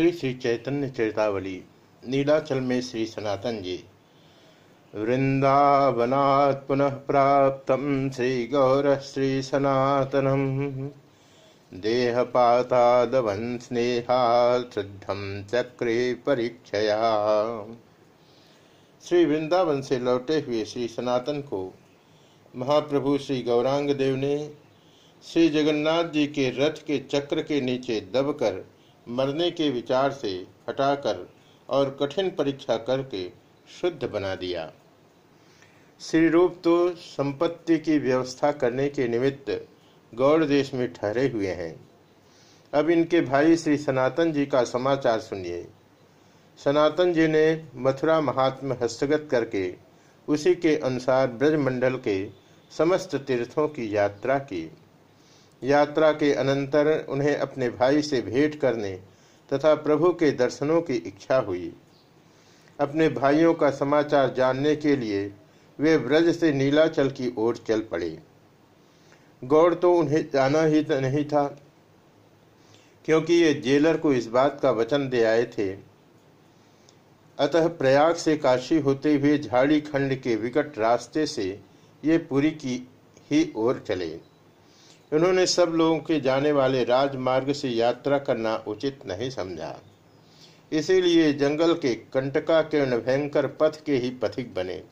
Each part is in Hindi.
श्री श्री चैतन्य चेतावली नीलाचल में श्री सनातन जी। वृंदावनात् पुनः प्राप्त श्री गौर श्री सनातनम देहपातादवन स्नेहा शुद्धम चक्रे परीक्षया। श्री वृंदावन से लौटे हुए श्री सनातन को महाप्रभु श्री गौरांग देव ने श्री जगन्नाथ जी के रथ के चक्र के नीचे दबकर मरने के विचार से हटाकर और कठिन परीक्षा करके शुद्ध बना दिया। श्री रूप तो संपत्ति की व्यवस्था करने के निमित्त गौड़ देश में ठहरे हुए हैं। अब इनके भाई श्री सनातन जी का समाचार सुनिए। सनातन जी ने मथुरा महात्म हस्तगत करके उसी के अनुसार ब्रजमंडल के समस्त तीर्थों की यात्रा की। यात्रा के अनंतर उन्हें अपने भाई से भेंट करने तथा प्रभु के दर्शनों की इच्छा हुई। अपने भाइयों का समाचार जानने के लिए वे ब्रज से नीलाचल की ओर चल पड़े। गौड़ तो उन्हें जाना ही नहीं था, क्योंकि ये जेलर को इस बात का वचन दे आए थे। अतः प्रयाग से काशी होते हुए झाड़ी खंड के विकट रास्ते से ये पुरी की ही ओर चले। उन्होंने सब लोगों के जाने वाले राजमार्ग से यात्रा करना उचित नहीं समझा। इसीलिए जंगल के कंटका के भयंकर पथ के ही पथिक बने।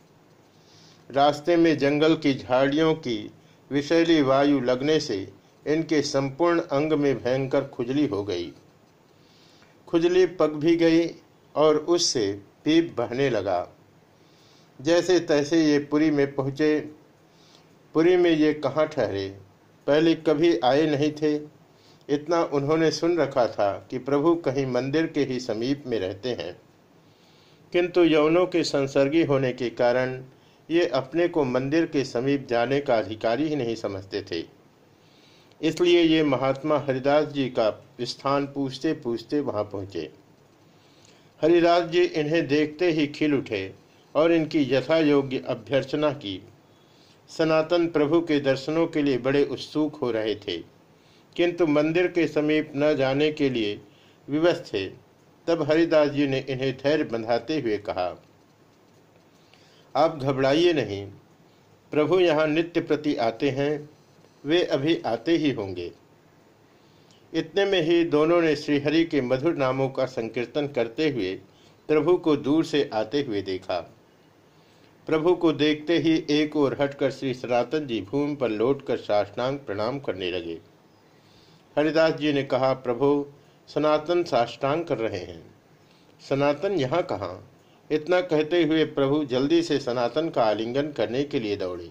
रास्ते में जंगल की झाड़ियों की विषैली वायु लगने से इनके संपूर्ण अंग में भयंकर खुजली हो गई। खुजली पक भी गई और उससे पीप बहने लगा। जैसे तैसे ये पुरी में पहुँचे, पुरी में ये कहाँ ठहरे? पहले कभी आए नहीं थे। इतना उन्होंने सुन रखा था कि प्रभु कहीं मंदिर के ही समीप में रहते हैं। किंतु यौनों के संसर्गी होने के कारण ये अपने को मंदिर के समीप जाने का अधिकारी ही नहीं समझते थे। इसलिए ये महात्मा हरिदास जी का स्थान पूछते पूछते वहाँ पहुँचे। हरिदास जी इन्हें देखते ही खिल उठे और इनकी यथा योग्य अभ्यर्चना की। सनातन प्रभु के दर्शनों के लिए बड़े उत्सुक हो रहे थे। किंतु मंदिर के समीप न जाने के लिए विवश थे। तब हरिदास जी ने इन्हें धैर्य बंधाते हुए कहा, आप घबराइए नहीं। प्रभु यहाँ नित्य प्रति आते हैं। वे अभी आते ही होंगे। इतने में ही दोनों ने श्रीहरि के मधुर नामों का संकीर्तन करते हुए प्रभु को दूर से आते हुए देखा। प्रभु को देखते ही एक ओर हटकर श्री सनातन जी भूमि पर लौटकर साष्टांग प्रणाम करने लगे। हरिदास जी ने कहा, प्रभु, सनातन साष्टांग कर रहे हैं। सनातन यहाँ कहाँ? इतना कहते हुए प्रभु जल्दी से सनातन का आलिंगन करने के लिए दौड़े।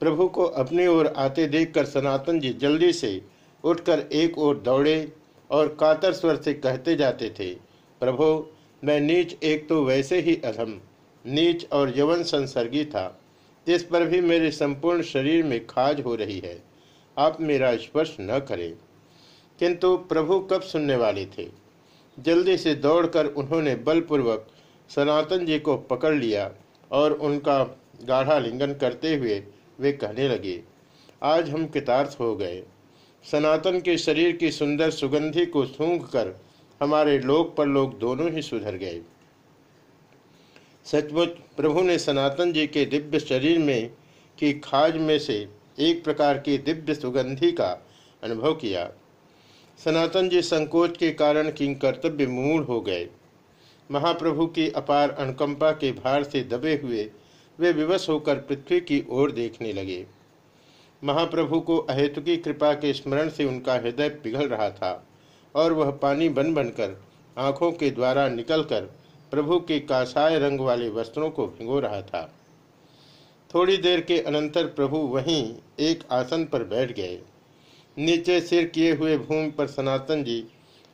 प्रभु को अपनी ओर आते देखकर सनातन जी जल्दी से उठकर एक ओर दौड़े और कातर स्वर से कहते जाते थे, प्रभु, मैं नीच एक तो वैसे ही अधम। नीच और यवन संसर्गी था। जिस पर भी मेरे संपूर्ण शरीर में खाज हो रही है। आप मेरा स्पर्श न करें। किंतु प्रभु कब सुनने वाले थे? जल्दी से दौड़कर उन्होंने बलपूर्वक सनातन जी को पकड़ लिया और उनका गाढ़ा लिंगन करते हुए वे कहने लगे, आज हम कितार्थ हो गए। सनातन के शरीर की सुंदर सुगंधि को सूंघ कर हमारे लोक पर लोग दोनों ही सुधर गए। सचमुच प्रभु ने सनातन जी के दिव्य शरीर में की खाज में से एक प्रकार की दिव्य सुगंधि का अनुभव किया। सनातन जी संकोच के कारण किंग कर्तव्य मूल हो गए। महाप्रभु की अपार अनुकंपा के भार से दबे हुए वे विवश होकर पृथ्वी की ओर देखने लगे। महाप्रभु को अहेतुकी कृपा के स्मरण से उनका हृदय पिघल रहा था और वह पानी बन बनकर आँखों के द्वारा निकलकर प्रभु के कासाय रंग वाले वस्त्रों को भिगो रहा था। थोड़ी देर के अनंतर प्रभु वहीं एक आसन पर बैठ गए। नीचे सिर किए हुए भूमि पर सनातन जी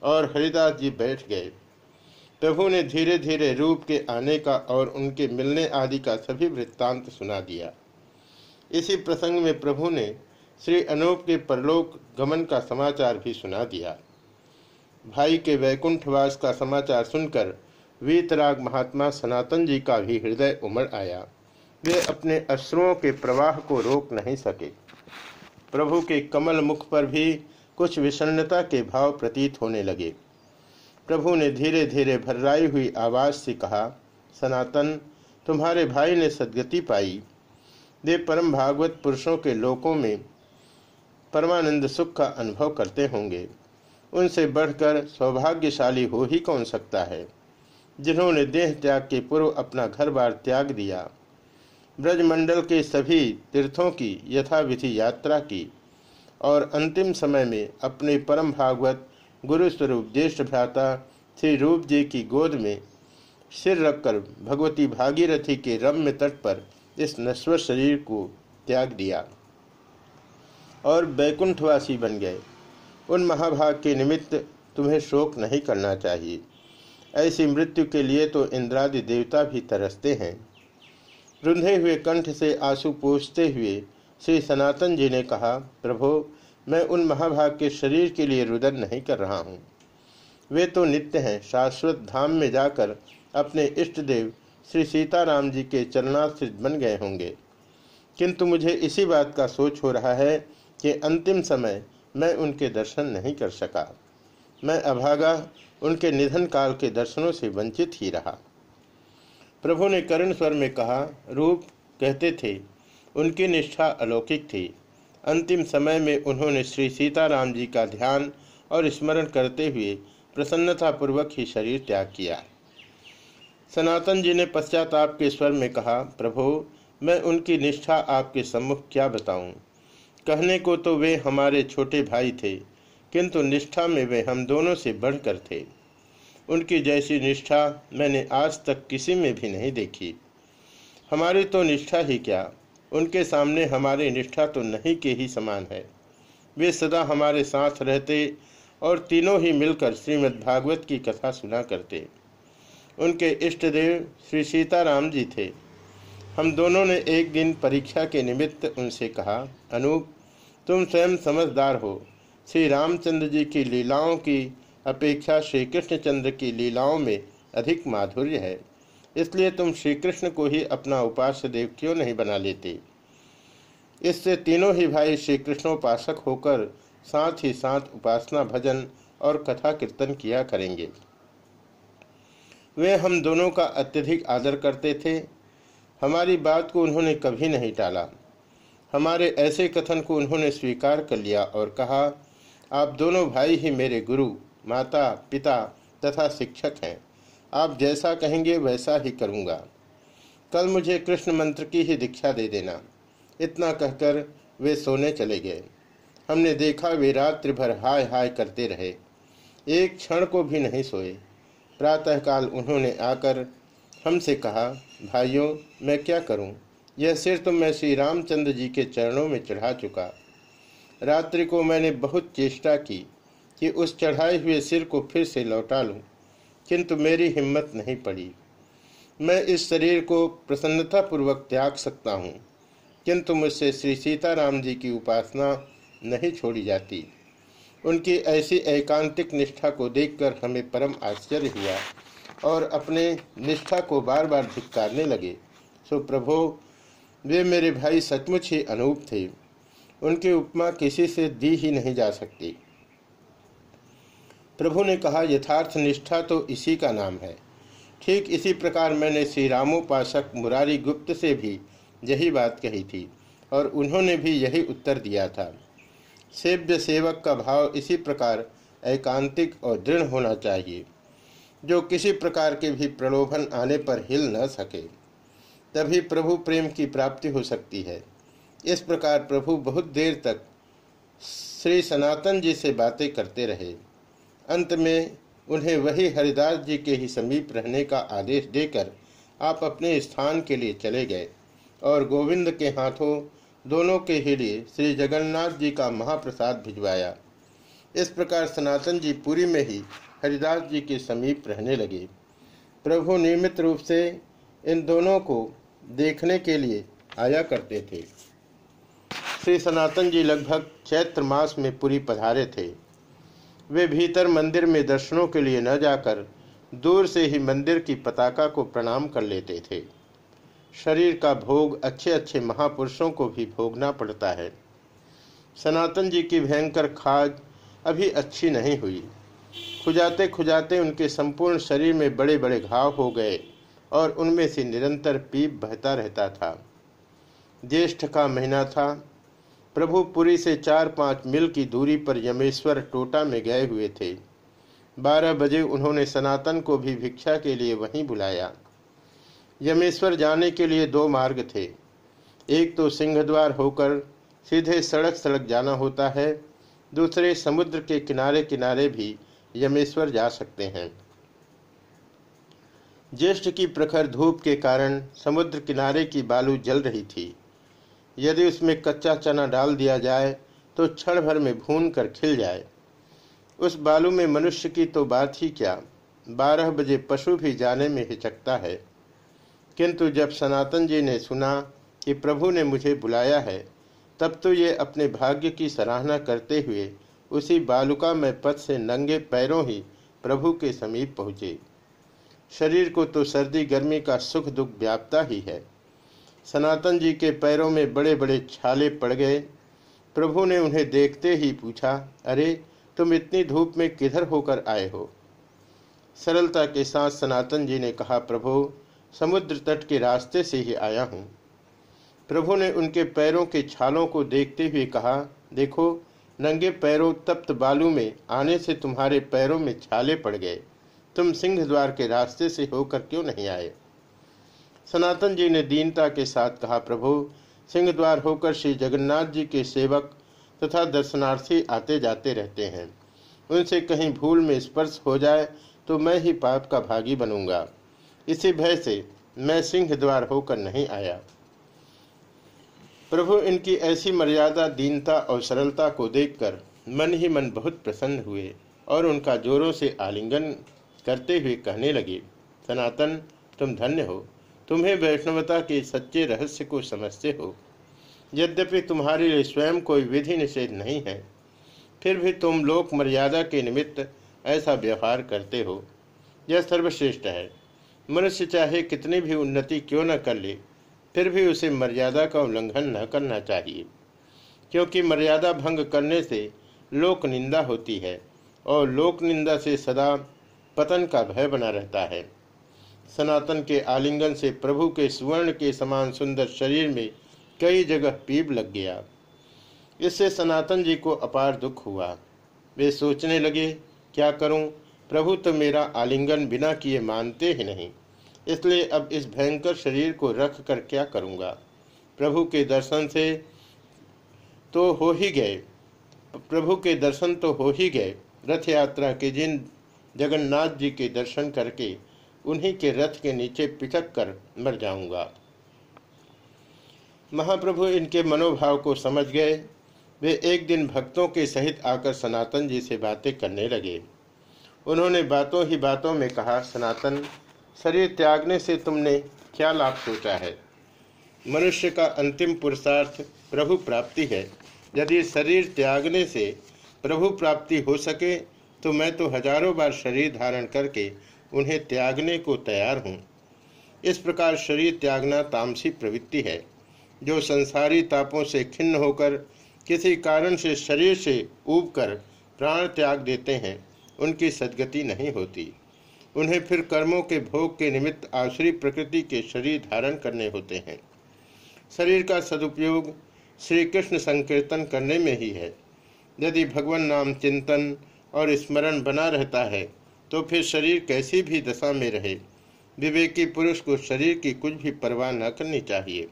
और हरिदास जी बैठ गए। प्रभु ने धीरे धीरे रूप के आने का और उनके मिलने आदि का सभी वृत्तांत सुना दिया। इसी प्रसंग में प्रभु ने श्री अनूप के परलोक गमन का समाचार भी सुना दिया। भाई के वैकुंठवास का समाचार सुनकर वीतराग महात्मा सनातन जी का भी हृदय उमड़ आया। वे अपने अश्रुओं के प्रवाह को रोक नहीं सके। प्रभु के कमल मुख पर भी कुछ विषन्नता के भाव प्रतीत होने लगे। प्रभु ने धीरे धीरे भर्राई हुई आवाज़ से कहा, सनातन, तुम्हारे भाई ने सदगति पाई। वे परम भागवत पुरुषों के लोकों में परमानंद सुख का अनुभव करते होंगे। उनसे बढ़कर सौभाग्यशाली हो ही कौन सकता है? जिन्होंने देह त्याग के पूर्व अपना घर बार त्याग दिया। ब्रजमंडल के सभी तीर्थों की यथाविधि यात्रा की और अंतिम समय में अपने परम भागवत गुरु स्वरूप ज्येष्ठ भ्राता श्री रूप जी की गोद में सिर रखकर भगवती भागीरथी के रम्य तट पर इस नश्वर शरीर को त्याग दिया और बैकुंठवासी बन गए। उन महाभाग के निमित्त तुम्हें शोक नहीं करना चाहिए। ऐसी मृत्यु के लिए तो इंद्रादि देवता भी तरसते हैं। रुंधे हुए कंठ से आँसू पूछते हुए श्री सनातन जी ने कहा, प्रभो, मैं उन महाभाग के शरीर के लिए रुदन नहीं कर रहा हूँ। वे तो नित्य हैं, शाश्वत धाम में जाकर अपने इष्ट देव श्री सीताराम जी के चरणाश्रित बन गए होंगे। किंतु मुझे इसी बात का सोच हो रहा है कि अंतिम समय मैं उनके दर्शन नहीं कर सका। मैं अभागा उनके निधन काल के दर्शनों से वंचित ही रहा। प्रभु ने करुण स्वर में कहा, रूप, कहते थे, उनकी निष्ठा अलौकिक थी। अंतिम समय में उन्होंने श्री सीताराम जी का ध्यान और स्मरण करते हुए प्रसन्नतापूर्वक ही शरीर त्याग किया। सनातन जी ने पश्चाताप के स्वर में कहा, प्रभु, मैं उनकी निष्ठा आपके सम्मुख क्या बताऊँ? कहने को तो वे हमारे छोटे भाई थे। किंतु निष्ठा में वे हम दोनों से बढ़कर थे। उनकी जैसी निष्ठा मैंने आज तक किसी में भी नहीं देखी। हमारी तो निष्ठा ही क्या? उनके सामने हमारी निष्ठा तो नहीं के ही समान है। वे सदा हमारे साथ रहते और तीनों ही मिलकर श्रीमद् भागवत की कथा सुना करते। उनके इष्ट देव श्री सीताराम जी थे। हम दोनों ने एक दिन परीक्षा के निमित्त उनसे कहा, अनूप, तुम स्वयं समझदार हो। श्री रामचंद्र जी की लीलाओं की अपेक्षा श्री कृष्णचंद्र की लीलाओं में अधिक माधुर्य है। इसलिए तुम श्री कृष्ण को ही अपना उपास्य देव क्यों नहीं बना लेते? इससे तीनों ही भाई श्री कृष्णोपासक होकर साथ ही साथ उपासना, भजन और कथा कीर्तन किया करेंगे। वे हम दोनों का अत्यधिक आदर करते थे। हमारी बात को उन्होंने कभी नहीं टाला। हमारे ऐसे कथन को उन्होंने स्वीकार कर लिया और कहा आप दोनों भाई ही मेरे गुरु, माता, पिता तथा शिक्षक हैं। आप जैसा कहेंगे वैसा ही करूँगा। कल मुझे कृष्ण मंत्र की ही दीक्षा दे देना। इतना कहकर वे सोने चले गए। हमने देखा वे रात्रि भर हाय हाय करते रहे। एक क्षण को भी नहीं सोए। प्रातःकाल उन्होंने आकर हमसे कहा, भाइयों, मैं क्या करूँ? यह सिर तो मैं श्री रामचंद्र जी के चरणों में चढ़ा चुका। रात्रि को मैंने बहुत चेष्टा की कि उस चढ़ाए हुए सिर को फिर से लौटा लूँ, किंतु मेरी हिम्मत नहीं पड़ी। मैं इस शरीर को प्रसन्नतापूर्वक त्याग सकता हूँ किंतु मुझसे श्री सीताराम जी की उपासना नहीं छोड़ी जाती। उनकी ऐसी एकांतिक निष्ठा को देखकर हमें परम आश्चर्य हुआ और अपने निष्ठा को बार बार धिक्कारने लगे। सो प्रभो वे मेरे भाई सचमुच ही अनूप थे। उनकी उपमा किसी से दी ही नहीं जा सकती। प्रभु ने कहा, यथार्थ निष्ठा तो इसी का नाम है। ठीक इसी प्रकार मैंने श्री रामोपासक मुरारी गुप्त से भी यही बात कही थी और उन्होंने भी यही उत्तर दिया था। सेव्य सेवक का भाव इसी प्रकार एकांतिक और दृढ़ होना चाहिए, जो किसी प्रकार के भी प्रलोभन आने पर हिल न सके। तभी प्रभु प्रेम की प्राप्ति हो सकती है। इस प्रकार प्रभु बहुत देर तक श्री सनातन जी से बातें करते रहे। अंत में उन्हें वही हरिदास जी के ही समीप रहने का आदेश देकर आप अपने स्थान के लिए चले गए और गोविंद के हाथों दोनों के ही लिए श्री जगन्नाथ जी का महाप्रसाद भिजवाया। इस प्रकार सनातन जी पुरी में ही हरिदास जी के समीप रहने लगे। प्रभु नियमित रूप से इन दोनों को देखने के लिए आया करते थे। श्री सनातन जी लगभग चैत्र मास में पूरी पधारे थे। वे भीतर मंदिर में दर्शनों के लिए न जाकर दूर से ही मंदिर की पताका को प्रणाम कर लेते थे। शरीर का भोग अच्छे अच्छे महापुरुषों को भी भोगना पड़ता है। सनातन जी की भयंकर खाज अभी अच्छी नहीं हुई। खुजाते खुजाते उनके संपूर्ण शरीर में बड़े बड़े घाव हो गए और उनमें से निरंतर पीप बहता रहता था। ज्येष्ठ का महीना था प्रभु पुरी से चार पाँच मील की दूरी पर यमेश्वर टोटा में गए हुए थे। बारह बजे उन्होंने सनातन को भी भिक्षा के लिए वहीं बुलाया। यमेश्वर जाने के लिए दो मार्ग थे। एक तो सिंहद्वार होकर सीधे सड़क सड़क जाना होता है, दूसरे समुद्र के किनारे किनारे भी यमेश्वर जा सकते हैं। ज्येष्ठ की प्रखर धूप के कारण समुद्र किनारे की बालू जल रही थी। यदि उसमें कच्चा चना डाल दिया जाए तो क्षण भर में भून कर खिल जाए। उस बालू में मनुष्य की तो बात ही क्या? बारह बजे पशु भी जाने में हिचकता है। किंतु जब सनातन जी ने सुना कि प्रभु ने मुझे बुलाया है, तब तो ये अपने भाग्य की सराहना करते हुए उसी बालुका में पथ से नंगे पैरों ही प्रभु के समीप पहुँचे। शरीर को तो सर्दी गर्मी का सुख दुख व्यापता ही है। सनातन जी के पैरों में बड़े बड़े छाले पड़ गए। प्रभु ने उन्हें देखते ही पूछा, अरे, तुम इतनी धूप में किधर होकर आए हो? सरलता के साथ सनातन जी ने कहा, प्रभु, समुद्र तट के रास्ते से ही आया हूँ। प्रभु ने उनके पैरों के छालों को देखते हुए कहा, देखो, नंगे पैरों तप्त बालू में आने से तुम्हारे पैरों में छाले पड़ गए। तुम सिंह द्वार के रास्ते से होकर क्यों नहीं आए? सनातन जी ने दीनता के साथ कहा, प्रभु सिंह द्वार होकर श्री जगन्नाथ जी के सेवक तथा दर्शनार्थी आते जाते रहते हैं। उनसे कहीं भूल में स्पर्श हो जाए तो मैं ही पाप का भागी बनूँगा। इसी भय से मैं सिंह द्वार होकर नहीं आया। प्रभु, इनकी ऐसी मर्यादा, दीनता और सरलता को देखकर मन ही मन बहुत प्रसन्न हुए और उनका जोरों से आलिंगन करते हुए कहने लगे, सनातन, तुम धन्य हो। तुम्हें वैष्णवता के सच्चे रहस्य को समझते हो। यद्यपि तुम्हारे लिए स्वयं कोई विधि निषेध नहीं है, फिर भी तुम लोक मर्यादा के निमित्त ऐसा व्यवहार करते हो। यह सर्वश्रेष्ठ है। मनुष्य चाहे कितनी भी उन्नति क्यों न कर ले, फिर भी उसे मर्यादा का उल्लंघन न करना चाहिए, क्योंकि मर्यादा भंग करने से लोक निंदा होती है और लोक निंदा से सदा पतन का भय बना रहता है। सनातन के आलिंगन से प्रभु के सुवर्ण के समान सुंदर शरीर में कई जगह पीप लग गया। इससे सनातन जी को अपार दुख हुआ। वे सोचने लगे, क्या करूँ? प्रभु तो मेरा आलिंगन बिना किए मानते ही नहीं। इसलिए अब इस भयंकर शरीर को रख कर क्या करूँगा? प्रभु के दर्शन से तो हो ही गए। प्रभु के दर्शन तो हो ही गए। रथ यात्रा के जिन जगन्नाथ जी के दर्शन करके उन्हीं के रथ के नीचे पिटक कर मर जाऊँगा। महाप्रभु इनके मनोभाव को समझ गए। वे एक दिन भक्तों के सहित आकर सनातन जी से बातें करने लगे। उन्होंने बातों ही बातों में कहा, सनातन, शरीर त्यागने से तुमने क्या लाभ सोचा है? मनुष्य का अंतिम पुरुषार्थ प्रभु प्राप्ति है। यदि शरीर त्यागने से प्रभु प्राप्ति हो सके तो मैं तो हज़ारों बार शरीर धारण करके उन्हें त्यागने को तैयार हूँ। इस प्रकार शरीर त्यागना तामसी प्रवृत्ति है, जो संसारी तापों से खिन्न होकर किसी कारण से शरीर से ऊब कर प्राण त्याग देते हैं, उनकी सदगति नहीं होती। उन्हें फिर कर्मों के भोग के निमित्त आश्री प्रकृति के शरीर धारण करने होते हैं। शरीर का सदुपयोग श्री कृष्ण संकीर्तन करने में ही है। यदि भगवान नाम चिंतन और स्मरण बना रहता है तो फिर शरीर कैसी भी दशा में रहे। विवेकी पुरुष को शरीर की कुछ भी परवाह न करनी चाहिए।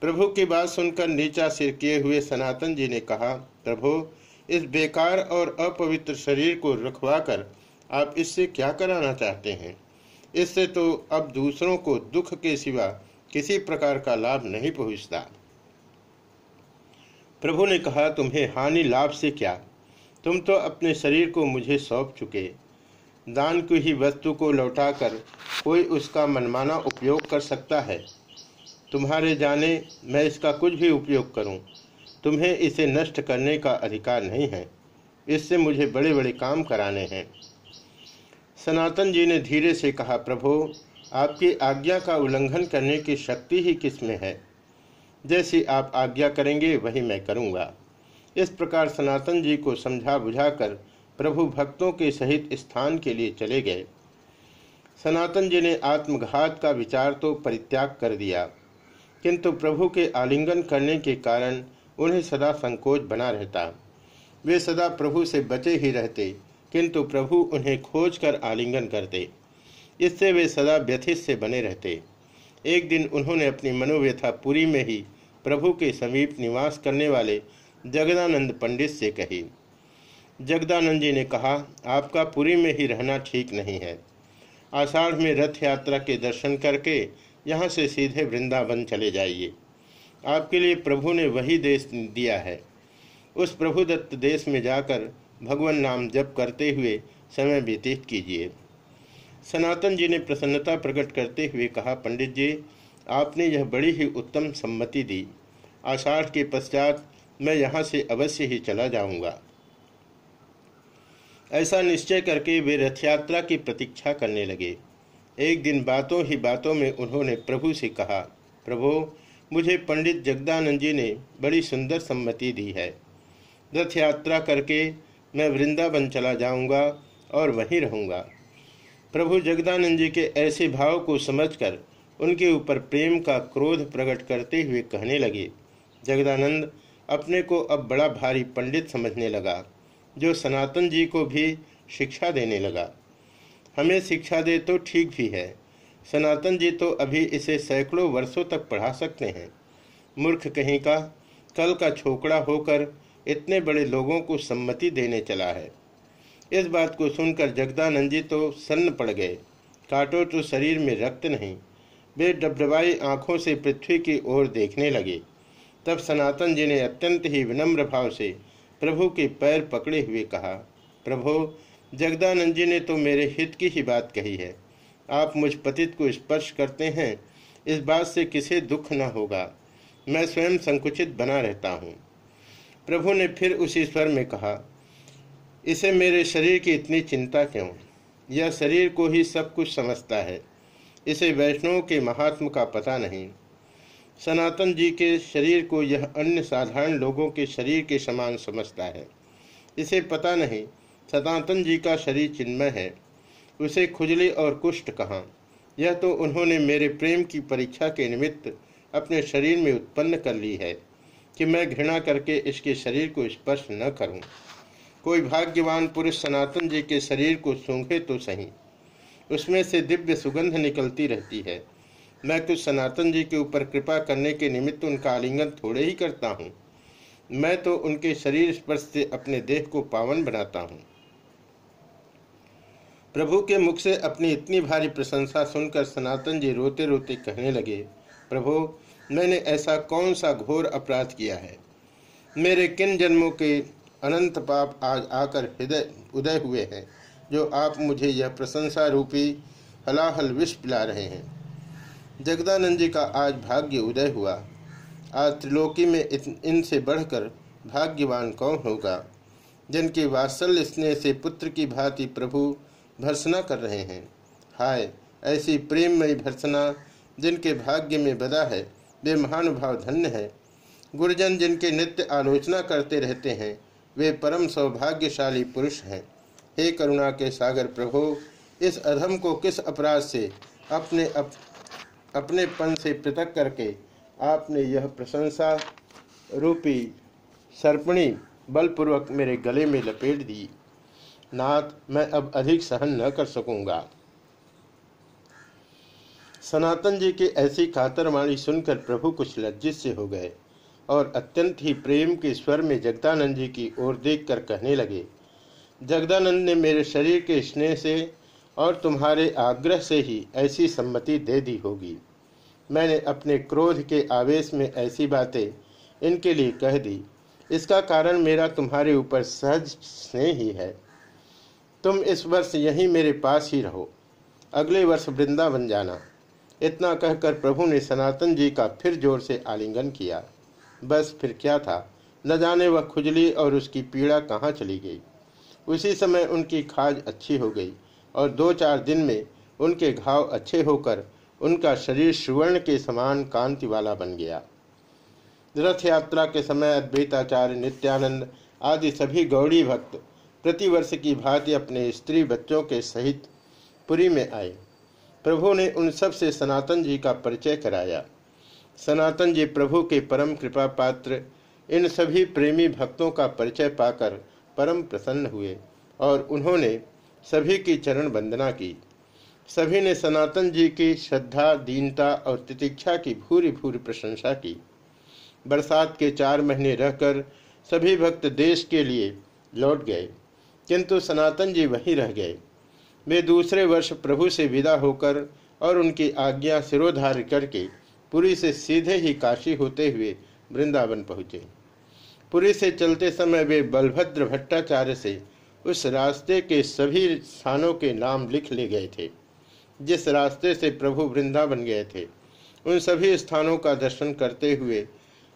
प्रभु की बात सुनकर नीचा सिर किए हुए सनातन जी ने कहा, प्रभु, इस बेकार और अपवित्र शरीर को रखवाकर आप इससे क्या कराना चाहते हैं? इससे तो अब दूसरों को दुख के सिवा किसी प्रकार का लाभ नहीं पहुँचता। प्रभु ने कहा, तुम्हें हानि लाभ से क्या? तुम तो अपने शरीर को मुझे सौंप चुके। दान की ही वस्तु को लौटाकर कोई उसका मनमाना उपयोग कर सकता है। तुम्हारे जाने मैं इसका कुछ भी उपयोग करूँ, तुम्हें इसे नष्ट करने का अधिकार नहीं है। इससे मुझे बड़े बड़े काम कराने हैं। सनातन जी ने धीरे से कहा प्रभो आपकी आज्ञा का उल्लंघन करने की शक्ति ही किसमें है? जैसी आप आज्ञा करेंगे वही मैं करूँगा। इस प्रकार सनातन जी को समझा बुझाकर प्रभु भक्तों के सहित स्थान के लिए चले गए। सनातन जी ने आत्मघात का विचार तो परित्याग कर दिया, किंतु प्रभु के आलिंगन करने के कारण उन्हें सदा संकोच बना रहता। वे सदा प्रभु से बचे ही रहते, किंतु प्रभु उन्हें खोज कर आलिंगन करते। इससे वे सदा व्यथित से बने रहते। एक दिन उन्होंने अपनी मनोव्यथा पुरी में ही प्रभु के समीप निवास करने वाले जगदानंद पंडित से कही। जगदानंद जी ने कहा, आपका पुरी में ही रहना ठीक नहीं है। आषाढ़ में रथ यात्रा के दर्शन करके यहाँ से सीधे वृंदावन चले जाइए। आपके लिए प्रभु ने वही देश दिया है। उस प्रभुदत्त देश में जाकर भगवान नाम जप करते हुए समय व्यतीत कीजिए। सनातन जी ने प्रसन्नता प्रकट करते हुए कहा, पंडित जी, आपने यह बड़ी ही उत्तम सम्मति दी। आषाढ़ के पश्चात मैं यहाँ से अवश्य ही चला जाऊँगा। ऐसा निश्चय करके वे रथ यात्रा की प्रतीक्षा करने लगे। एक दिन बातों ही बातों में उन्होंने प्रभु से कहा, प्रभु, मुझे पंडित जगदानंद जी ने बड़ी सुंदर सम्मति दी है। रथ यात्रा करके मैं वृंदावन चला जाऊँगा और वहीं रहूँगा। प्रभु जगदानंद जी के ऐसे भाव को समझकर उनके ऊपर प्रेम का क्रोध प्रकट करते हुए कहने लगे। जगदानंद अपने को अब बड़ा भारी पंडित समझने लगा। जो सनातन जी को भी शिक्षा देने लगा। हमें शिक्षा दे तो ठीक भी है। सनातन जी तो अभी इसे सैकड़ों वर्षों तक पढ़ा सकते हैं। मूर्ख कहीं का, कल का छोकड़ा होकर इतने बड़े लोगों को सम्मति देने चला है। इस बात को सुनकर जगदानंद जी तो सन्न पड़ गए। काटो तो शरीर में रक्त नहीं, वे डबडबाई आँखों से पृथ्वी की ओर देखने लगे। तब सनातन जी ने अत्यंत ही विनम्र भाव से प्रभु के पैर पकड़े हुए कहा, प्रभो, जगदानंद जी ने तो मेरे हित की ही बात कही है। आप मुझ पतित को स्पर्श करते हैं, इस बात से किसे दुख न होगा। मैं स्वयं संकुचित बना रहता हूँ। प्रभु ने फिर उसी स्वर में कहा, इसे मेरे शरीर की इतनी चिंता क्यों? यह शरीर को ही सब कुछ समझता है। इसे वैष्णव के महात्म का पता नहीं। सनातन जी के शरीर को यह अन्य साधारण लोगों के शरीर के समान समझता है। इसे पता नहीं, सनातन जी का शरीर चिन्मय है। उसे खुजली और कुष्ठ कहाँ। यह तो उन्होंने मेरे प्रेम की परीक्षा के निमित्त अपने शरीर में उत्पन्न कर ली है कि मैं घृणा करके इसके शरीर को स्पर्श न करूँ। कोई भाग्यवान पुरुष सनातन जी के शरीर को सूंघे तो सही। उसमें से दिव्य सुगंध निकलती रहती है। मैं कुछ सनातन जी के ऊपर कृपा करने के निमित्त उनका आलिंगन थोड़े ही करता हूँ। मैं तो उनके शरीर स्पर्श से अपने देह को पावन बनाता हूँ। प्रभु के मुख से अपनी इतनी भारी प्रशंसा सुनकर सनातन जी रोते रोते कहने लगे, प्रभु, मैंने ऐसा कौन सा घोर अपराध किया है? मेरे किन जन्मों के अनंत पाप आज आकर हृदय, उदय हुए हैं, जो आप मुझे यह प्रशंसा रूपी हलाहल विष पिला रहे हैं? जगदानंद जी का आज भाग्य उदय हुआ। आज त्रिलोकी में इनसे बढ़कर भाग्यवान कौन होगा? जिनके वात्सल्य स्नेह से पुत्र की भांति प्रभु भर्सना कर रहे हैं। हाय ऐसी प्रेममयी भर्सना जिनके भाग्य में बदा है वे महानुभाव धन्य है। गुरुजन जिनके नित्य आलोचना करते रहते हैं वे परम सौभाग्यशाली पुरुष हैं। हे करुणा के सागर प्रभो इस अधम को किस अपराध से अपने अप, अपने पन से पृथक करके आपने यह प्रशंसा रूपी सर्पणी बलपूर्वक मेरे गले में लपेट दी। नाथ, मैं अब अधिक सहन न कर सकूँगा। सनातन जी की ऐसी कातरवाणी सुनकर प्रभु कुछ लज्जित से हो गए और अत्यंत ही प्रेम के स्वर में जगदानंद जी की ओर देखकर कहने लगे, जगदानंद ने मेरे शरीर के स्नेह से और तुम्हारे आग्रह से ही ऐसी सम्मति दे दी होगी। मैंने अपने क्रोध के आवेश में ऐसी बातें इनके लिए कह दी। इसका कारण मेरा तुम्हारे ऊपर सहज स्नेह ही है। तुम इस वर्ष यहीं मेरे पास ही रहो। अगले वर्ष वृंदावन जाना। इतना कहकर प्रभु ने सनातन जी का फिर ज़ोर से आलिंगन किया। बस फिर क्या था? न जाने वह खुजली और उसकी पीड़ा कहाँ चली गई। उसी समय उनकी खाज अच्छी हो गई। और दो चार दिन में उनके घाव अच्छे होकर उनका शरीर सुवर्ण के समान कांति वाला बन गया। रथ यात्रा के समय अद्वैताचार्य नित्यानंद आदि सभी गौड़ी भक्त प्रतिवर्ष की भांति अपने स्त्री बच्चों के सहित पुरी में आए। प्रभु ने उन सबसे सनातन जी का परिचय कराया। सनातन जी प्रभु के परम कृपा पात्र इन सभी प्रेमी भक्तों का परिचय पाकर परम प्रसन्न हुए और उन्होंने सभी की चरण वंदना की। सभी ने सनातन जी की श्रद्धा, दीनता और तितिक्षा की भूरी भूरी प्रशंसा की। बरसात के चार महीने रहकर सभी भक्त देश के लिए लौट गए, किंतु सनातन जी वहीं रह गए। वे दूसरे वर्ष प्रभु से विदा होकर और उनकी आज्ञा सिरोधार्य करके पुरी से सीधे ही काशी होते हुए वृंदावन पहुँचे। पुरी से चलते समय वे बलभद्र भट्टाचार्य से उस रास्ते के सभी स्थानों के नाम लिख ले गए थे, जिस रास्ते से प्रभु वृंदावन गए थे। उन सभी स्थानों का दर्शन करते हुए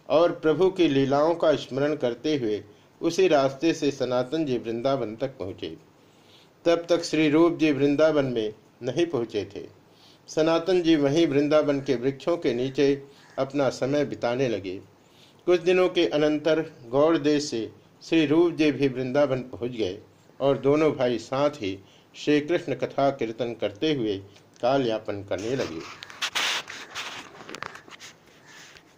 और प्रभु की लीलाओं का स्मरण करते हुए उसी रास्ते से सनातन जी वृंदावन तक पहुँचे। तब तक श्री रूप जी वृंदावन में नहीं पहुँचे थे। सनातन जी वहीं वृंदावन के वृक्षों के नीचे अपना समय बिताने लगे। कुछ दिनों के अनंतर गौड़ देश से श्री रूप जी भी वृंदावन पहुँच गए। और दोनों भाई साथ ही श्री कृष्ण कथा कीर्तन करते हुए काल यापन करने लगे।